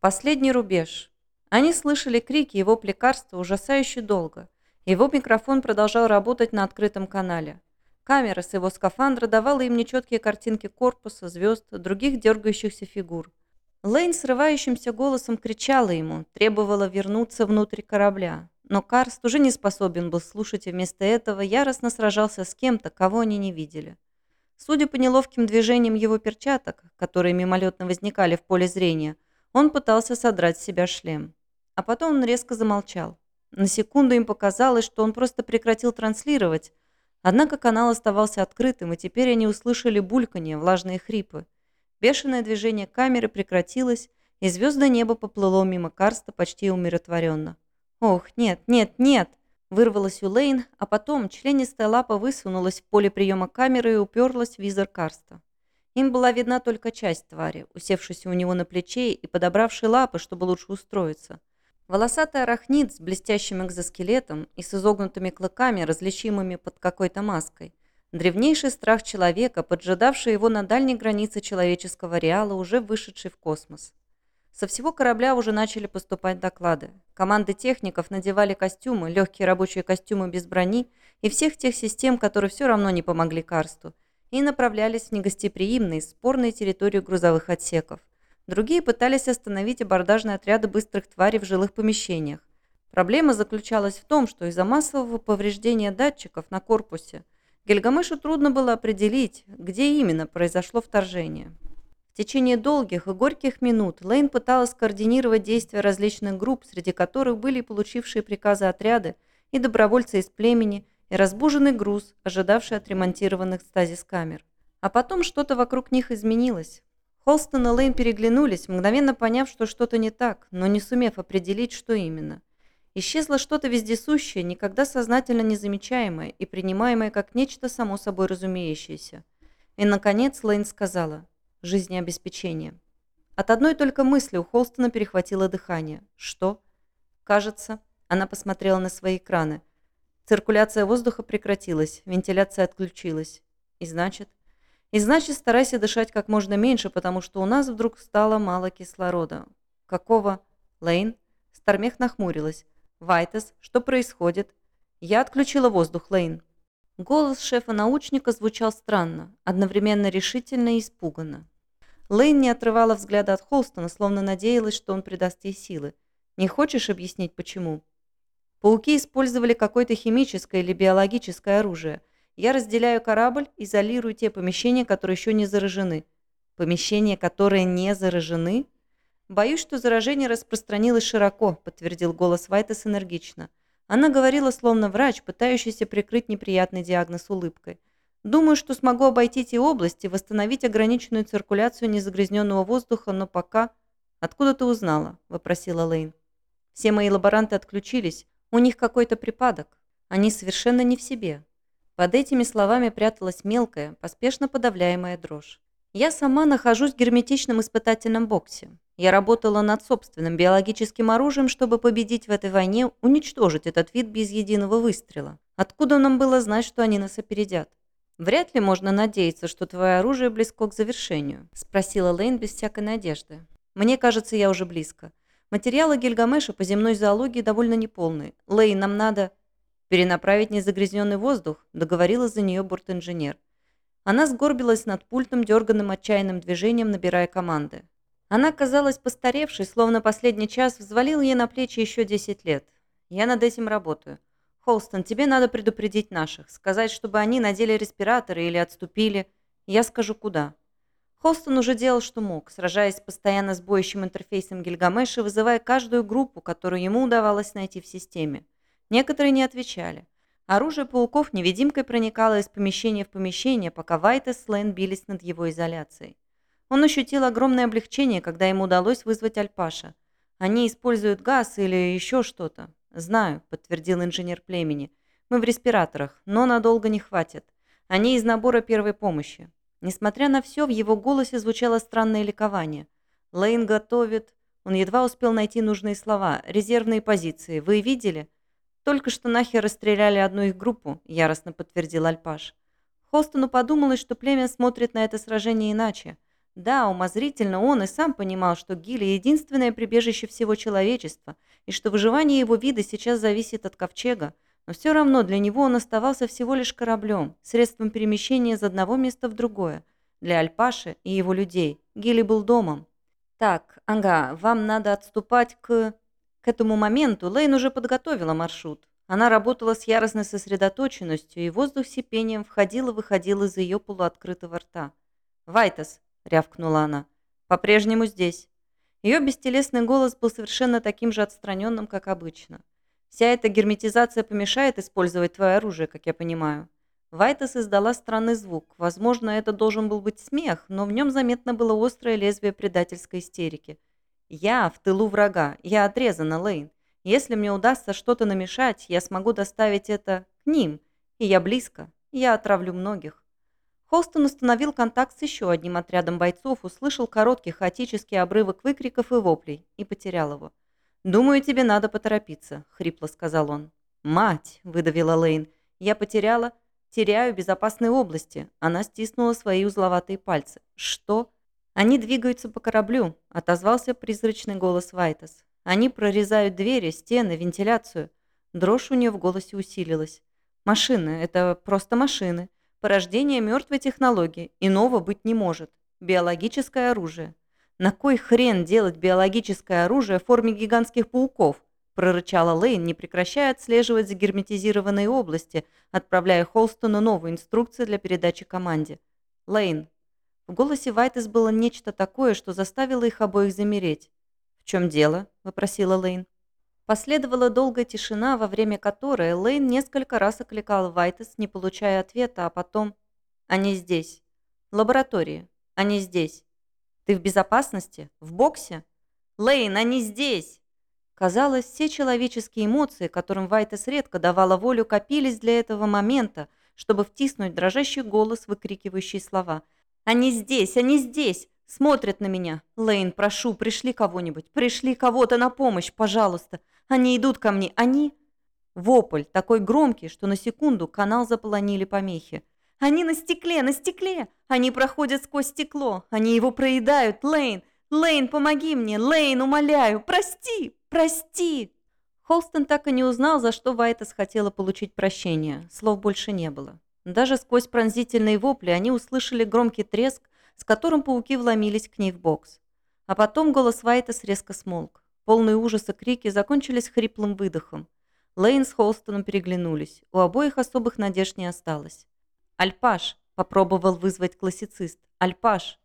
Последний рубеж. Они слышали крики его лекарства ужасающе долго. Его микрофон продолжал работать на открытом канале. Камера с его скафандра давала им нечеткие картинки корпуса, звезд, других дергающихся фигур. Лейн срывающимся голосом кричала ему, требовала вернуться внутрь корабля. Но Карст уже не способен был слушать и вместо этого яростно сражался с кем-то, кого они не видели. Судя по неловким движениям его перчаток, которые мимолетно возникали в поле зрения, он пытался содрать с себя шлем. А потом он резко замолчал. На секунду им показалось, что он просто прекратил транслировать, однако канал оставался открытым, и теперь они услышали бульканье, влажные хрипы. Бешеное движение камеры прекратилось, и звездное небо поплыло мимо Карста почти умиротворенно. «Ох, нет, нет, нет!» Вырвалась у Лейн, а потом членистая лапа высунулась в поле приема камеры и уперлась в визор Карста. Им была видна только часть твари, усевшейся у него на плече и подобравшей лапы, чтобы лучше устроиться. Волосатый арахнит с блестящим экзоскелетом и с изогнутыми клыками, различимыми под какой-то маской. Древнейший страх человека, поджидавший его на дальней границе человеческого реала, уже вышедший в космос. Со всего корабля уже начали поступать доклады. Команды техников надевали костюмы, легкие рабочие костюмы без брони и всех тех систем, которые все равно не помогли Карсту, и направлялись в негостеприимные, спорные территории грузовых отсеков. Другие пытались остановить абордажные отряды быстрых тварей в жилых помещениях. Проблема заключалась в том, что из-за массового повреждения датчиков на корпусе Гильгамешу трудно было определить, где именно произошло вторжение. В течение долгих и горьких минут Лейн пыталась координировать действия различных групп, среди которых были получившие приказы отряды и добровольцы из племени, и разбуженный груз, ожидавший отремонтированных стазис-камер. А потом что-то вокруг них изменилось. Холстон и Лейн переглянулись, мгновенно поняв, что что-то не так, но не сумев определить, что именно. Исчезло что-то вездесущее, никогда сознательно незамечаемое и принимаемое как нечто само собой разумеющееся. И, наконец, Лейн сказала жизнеобеспечения. От одной только мысли у Холстона перехватило дыхание. Что? Кажется, она посмотрела на свои экраны. Циркуляция воздуха прекратилась, вентиляция отключилась. И значит? И значит, старайся дышать как можно меньше, потому что у нас вдруг стало мало кислорода. Какого? Лейн? Стармех нахмурилась. Вайтес, что происходит? Я отключила воздух, Лейн. Голос шефа-научника звучал странно, одновременно решительно и испуганно. Лейн не отрывала взгляда от Холстона, словно надеялась, что он придаст ей силы. «Не хочешь объяснить, почему?» «Пауки использовали какое-то химическое или биологическое оружие. Я разделяю корабль, изолирую те помещения, которые еще не заражены». «Помещения, которые не заражены?» «Боюсь, что заражение распространилось широко», — подтвердил голос Вайтес энергично. Она говорила словно врач, пытающийся прикрыть неприятный диагноз улыбкой. «Думаю, что смогу обойти те области, восстановить ограниченную циркуляцию незагрязненного воздуха, но пока...» «Откуда ты узнала?» – вопросила Лейн. «Все мои лаборанты отключились. У них какой-то припадок. Они совершенно не в себе». Под этими словами пряталась мелкая, поспешно подавляемая дрожь. «Я сама нахожусь в герметичном испытательном боксе. Я работала над собственным биологическим оружием, чтобы победить в этой войне, уничтожить этот вид без единого выстрела. Откуда нам было знать, что они нас опередят? Вряд ли можно надеяться, что твое оружие близко к завершению, спросила Лейн без всякой надежды. Мне кажется, я уже близко. Материалы Гильгамеша по земной зоологии довольно неполные. Лейн, нам надо перенаправить незагрязненный воздух, договорилась за нее бортинженер. Она сгорбилась над пультом, дерганным отчаянным движением, набирая команды. Она казалась постаревшей, словно последний час взвалил ей на плечи еще 10 лет. Я над этим работаю. Холстон, тебе надо предупредить наших. Сказать, чтобы они надели респираторы или отступили. Я скажу, куда. Холстон уже делал, что мог, сражаясь постоянно с боющим интерфейсом Гильгамеша, вызывая каждую группу, которую ему удавалось найти в системе. Некоторые не отвечали. Оружие пауков невидимкой проникало из помещения в помещение, пока Вайт и Слейн бились над его изоляцией. Он ощутил огромное облегчение, когда ему удалось вызвать Альпаша. Они используют газ или еще что-то. «Знаю», — подтвердил инженер племени. «Мы в респираторах, но надолго не хватит. Они из набора первой помощи». Несмотря на все, в его голосе звучало странное ликование. «Лейн готовит...» Он едва успел найти нужные слова. «Резервные позиции. Вы видели?» «Только что нахер расстреляли одну их группу», — яростно подтвердил Альпаш. Холстону подумалось, что племя смотрит на это сражение иначе — Да, умозрительно он и сам понимал, что Гили – единственное прибежище всего человечества, и что выживание его вида сейчас зависит от ковчега, но все равно для него он оставался всего лишь кораблем, средством перемещения из одного места в другое. Для Альпаши и его людей Гили был домом. «Так, ага, вам надо отступать к...» К этому моменту Лейн уже подготовила маршрут. Она работала с яростной сосредоточенностью, и воздух сипением входил и выходил из ее полуоткрытого рта. «Вайтас!» — рявкнула она. «По-прежнему здесь». Ее бестелесный голос был совершенно таким же отстраненным, как обычно. «Вся эта герметизация помешает использовать твое оружие, как я понимаю». Вайтас издала странный звук. Возможно, это должен был быть смех, но в нем заметно было острое лезвие предательской истерики. «Я в тылу врага. Я отрезана, Лейн. Если мне удастся что-то намешать, я смогу доставить это к ним. И я близко. Я отравлю многих». Холстон установил контакт с еще одним отрядом бойцов, услышал короткий хаотический обрывок выкриков и воплей и потерял его. «Думаю, тебе надо поторопиться», — хрипло сказал он. «Мать!» — выдавила Лейн. «Я потеряла...» «Теряю безопасные области». Она стиснула свои узловатые пальцы. «Что?» «Они двигаются по кораблю», — отозвался призрачный голос Вайтас. «Они прорезают двери, стены, вентиляцию». Дрожь у нее в голосе усилилась. «Машины — это просто машины. Порождение мертвой технологии. Иного быть не может. Биологическое оружие. На кой хрен делать биологическое оружие в форме гигантских пауков? прорычала Лейн, не прекращая отслеживать загерметизированные области, отправляя Холстону новую инструкцию для передачи команде. «Лейн». В голосе Вайтес было нечто такое, что заставило их обоих замереть. «В чем дело?» – вопросила Лейн. Последовала долгая тишина, во время которой Лейн несколько раз окликал Вайтес, не получая ответа, а потом «Они здесь. Лаборатории. Они здесь. Ты в безопасности? В боксе? Лейн, они здесь!» Казалось, все человеческие эмоции, которым Вайтес редко давала волю, копились для этого момента, чтобы втиснуть дрожащий голос, выкрикивающий слова. «Они здесь! Они здесь! Смотрят на меня! Лейн, прошу, пришли кого-нибудь! Пришли кого-то на помощь, пожалуйста! Они идут ко мне! Они...» Вопль, такой громкий, что на секунду канал заполонили помехи. «Они на стекле! На стекле! Они проходят сквозь стекло! Они его проедают! Лейн! Лейн, помоги мне! Лейн, умоляю! Прости! Прости!» Холстон так и не узнал, за что Вайтес хотела получить прощение. Слов больше не было. Даже сквозь пронзительные вопли они услышали громкий треск, с которым пауки вломились к ней в бокс. А потом голос Вайтес резко смолк. Полные ужаса крики закончились хриплым выдохом. Лейн с Холстоном переглянулись. У обоих особых надежд не осталось. «Альпаш!» – попробовал вызвать классицист. «Альпаш!»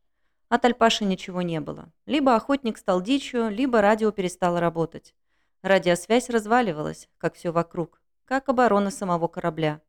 От Альпаши ничего не было. Либо охотник стал дичью, либо радио перестало работать. Радиосвязь разваливалась, как все вокруг, как оборона самого корабля.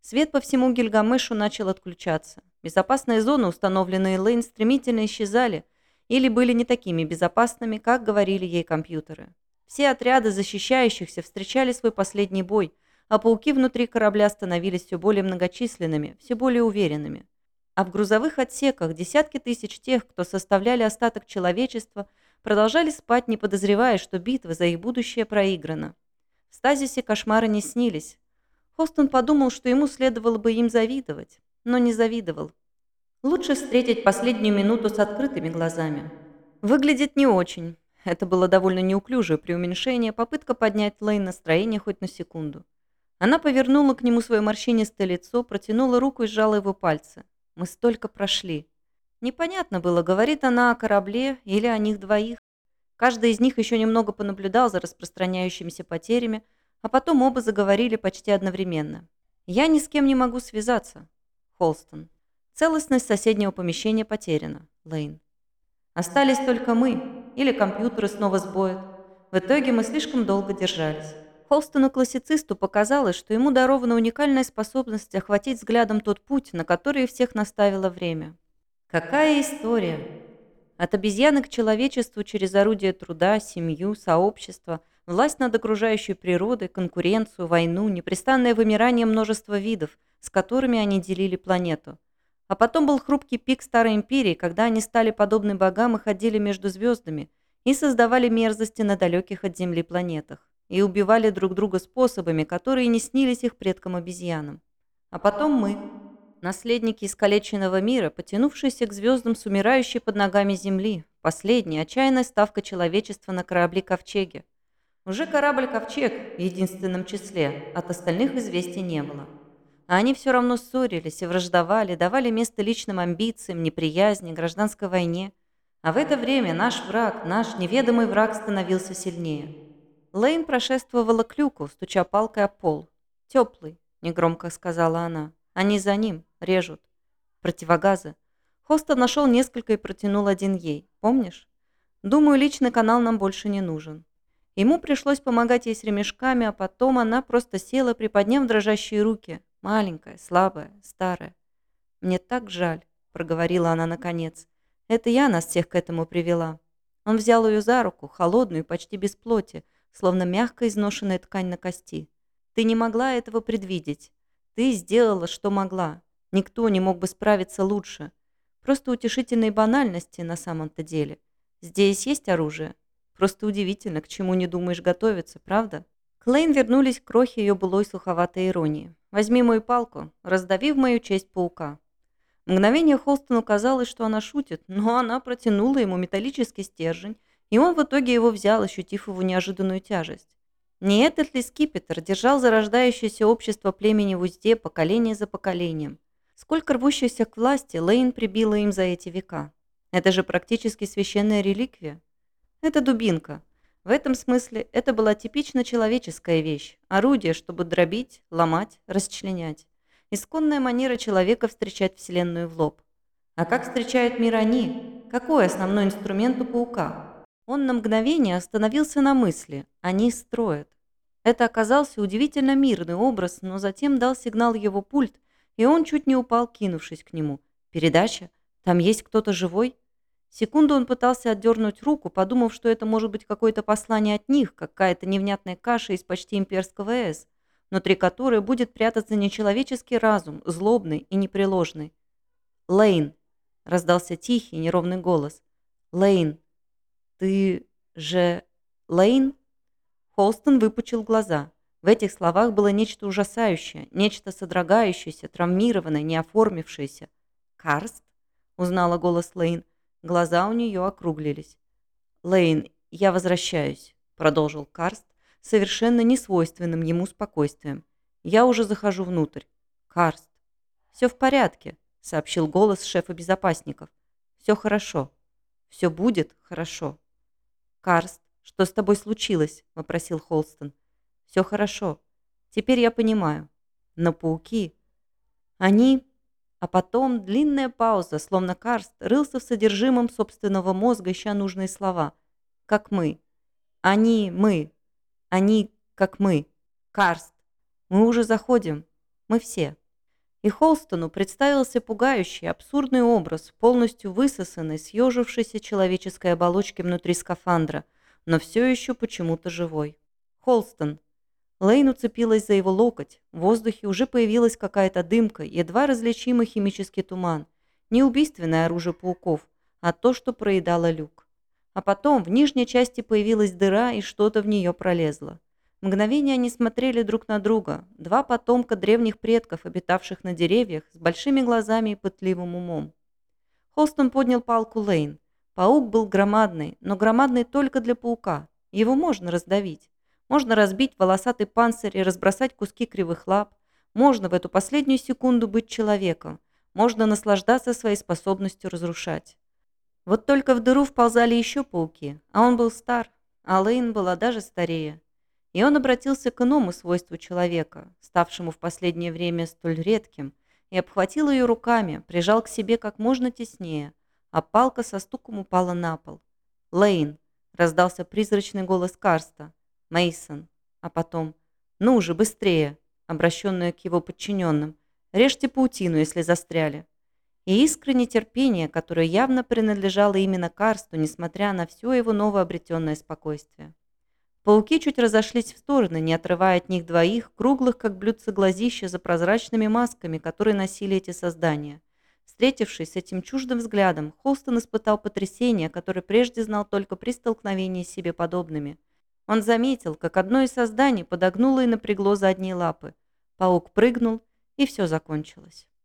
Свет по всему Гильгамешу начал отключаться. Безопасные зоны, установленные Лейн, стремительно исчезали или были не такими безопасными, как говорили ей компьютеры. Все отряды защищающихся встречали свой последний бой, а пауки внутри корабля становились все более многочисленными, все более уверенными. А в грузовых отсеках десятки тысяч тех, кто составляли остаток человечества, продолжали спать, не подозревая, что битва за их будущее проиграна. В стазисе кошмары не снились. Хостон подумал, что ему следовало бы им завидовать, но не завидовал. Лучше встретить последнюю минуту с открытыми глазами. Выглядит не очень. Это было довольно неуклюжее преуменьшение, попытка поднять Лейн настроение хоть на секунду. Она повернула к нему свое морщинистое лицо, протянула руку и сжала его пальцы. Мы столько прошли. Непонятно было, говорит она о корабле или о них двоих. Каждый из них еще немного понаблюдал за распространяющимися потерями, а потом оба заговорили почти одновременно. «Я ни с кем не могу связаться». Холстон. «Целостность соседнего помещения потеряна». Лейн. «Остались только мы. Или компьютеры снова сбоят. В итоге мы слишком долго держались». Холстону-классицисту показалось, что ему дарована уникальная способность охватить взглядом тот путь, на который всех наставило время. Какая история! От обезьяны к человечеству через орудие труда, семью, сообщество, власть над окружающей природой, конкуренцию, войну, непрестанное вымирание множества видов, с которыми они делили планету. А потом был хрупкий пик Старой Империи, когда они стали подобны богам и ходили между звездами и создавали мерзости на далеких от Земли планетах и убивали друг друга способами, которые не снились их предкам-обезьянам. А потом мы. Наследники искалеченного мира, потянувшиеся к звездам с умирающей под ногами Земли. Последняя, отчаянная ставка человечества на корабли-ковчеге. Уже корабль-ковчег в единственном числе, от остальных известий не было. А они все равно ссорились и враждовали, давали место личным амбициям, неприязни, гражданской войне. А в это время наш враг, наш неведомый враг становился сильнее. Лейн прошествовала к люку, стуча палкой о пол. «Теплый», — негромко сказала она. «Они за ним, режут. Противогазы». Хоста нашел несколько и протянул один ей. «Помнишь? Думаю, личный канал нам больше не нужен». Ему пришлось помогать ей с ремешками, а потом она просто села, приподняв дрожащие руки. Маленькая, слабая, старая. «Мне так жаль», — проговорила она наконец. «Это я нас всех к этому привела». Он взял ее за руку, холодную, почти без плоти, словно мягко изношенная ткань на кости. «Ты не могла этого предвидеть. Ты сделала, что могла. Никто не мог бы справиться лучше. Просто утешительные банальности на самом-то деле. Здесь есть оружие. Просто удивительно, к чему не думаешь готовиться, правда?» Клейн вернулись к крохе ее былой суховатой иронии. «Возьми мою палку, раздави в мою честь паука». Мгновение Холстону казалось, что она шутит, но она протянула ему металлический стержень, и он в итоге его взял, ощутив его неожиданную тяжесть. Не этот ли скипетр держал зарождающееся общество племени в узде поколение за поколением? Сколько рвущихся к власти Лейн прибила им за эти века? Это же практически священная реликвия. Это дубинка. В этом смысле это была типично человеческая вещь. Орудие, чтобы дробить, ломать, расчленять. Исконная манера человека встречать Вселенную в лоб. А как встречают мир они? Какой основной инструмент у паука? Он на мгновение остановился на мысли. Они строят. Это оказался удивительно мирный образ, но затем дал сигнал его пульт, и он чуть не упал, кинувшись к нему. «Передача? Там есть кто-то живой?» Секунду он пытался отдернуть руку, подумав, что это может быть какое-то послание от них, какая-то невнятная каша из почти имперского эс, внутри которой будет прятаться нечеловеческий разум, злобный и непреложный. «Лейн!» — раздался тихий, неровный голос. «Лейн! Ты же... Лейн?» Холстон выпучил глаза. В этих словах было нечто ужасающее, нечто содрогающееся, травмированное, неоформившееся. «Карст?» — узнала голос Лейн. Глаза у нее округлились. «Лейн, я возвращаюсь», — продолжил Карст, совершенно несвойственным ему спокойствием. «Я уже захожу внутрь». «Карст». «Все в порядке», — сообщил голос шефа безопасников. «Все хорошо. Все будет хорошо». «Карст, что с тобой случилось?» — вопросил Холстон. «Все хорошо. Теперь я понимаю. Но пауки...» «Они...» А потом длинная пауза, словно Карст рылся в содержимом собственного мозга, ища нужные слова. «Как мы». «Они, мы». «Они, как мы». «Карст». «Мы уже заходим. Мы все». И Холстону представился пугающий, абсурдный образ, полностью высосанный, съежившейся человеческой оболочки внутри скафандра, но все еще почему-то живой. Холстон, Лейн уцепилась за его локоть. В воздухе уже появилась какая-то дымка, едва различимый химический туман. Не убийственное оружие пауков, а то, что проедало люк. А потом в нижней части появилась дыра, и что-то в нее пролезло. Мгновение они смотрели друг на друга. Два потомка древних предков, обитавших на деревьях, с большими глазами и пытливым умом. Холстон поднял палку Лейн. Паук был громадный, но громадный только для паука. Его можно раздавить. Можно разбить волосатый панцирь и разбросать куски кривых лап. Можно в эту последнюю секунду быть человеком. Можно наслаждаться своей способностью разрушать. Вот только в дыру вползали еще пауки, а он был стар, а Лейн была даже старее. И он обратился к иному свойству человека, ставшему в последнее время столь редким, и обхватил ее руками, прижал к себе как можно теснее, а палка со стуком упала на пол. «Лейн!» — раздался призрачный голос Карста. Мейсон, а потом «Ну уже быстрее!» обращенная к его подчиненным. «Режьте паутину, если застряли». И искра нетерпения, которое явно принадлежало именно Карсту, несмотря на все его новообретенное спокойствие. Пауки чуть разошлись в стороны, не отрывая от них двоих, круглых, как блюдца глазища, за прозрачными масками, которые носили эти создания. Встретившись с этим чуждым взглядом, Холстон испытал потрясение, которое прежде знал только при столкновении с себе подобными – он заметил, как одно из созданий подогнуло и напрягло задние лапы. Паук прыгнул, и все закончилось.